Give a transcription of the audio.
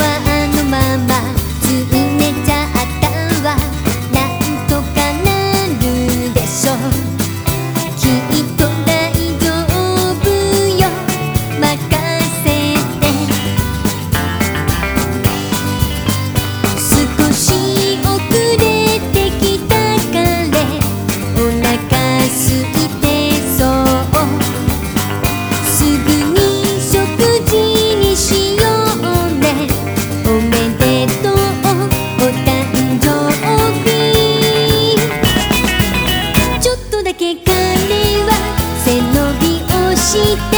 はあのままずっとした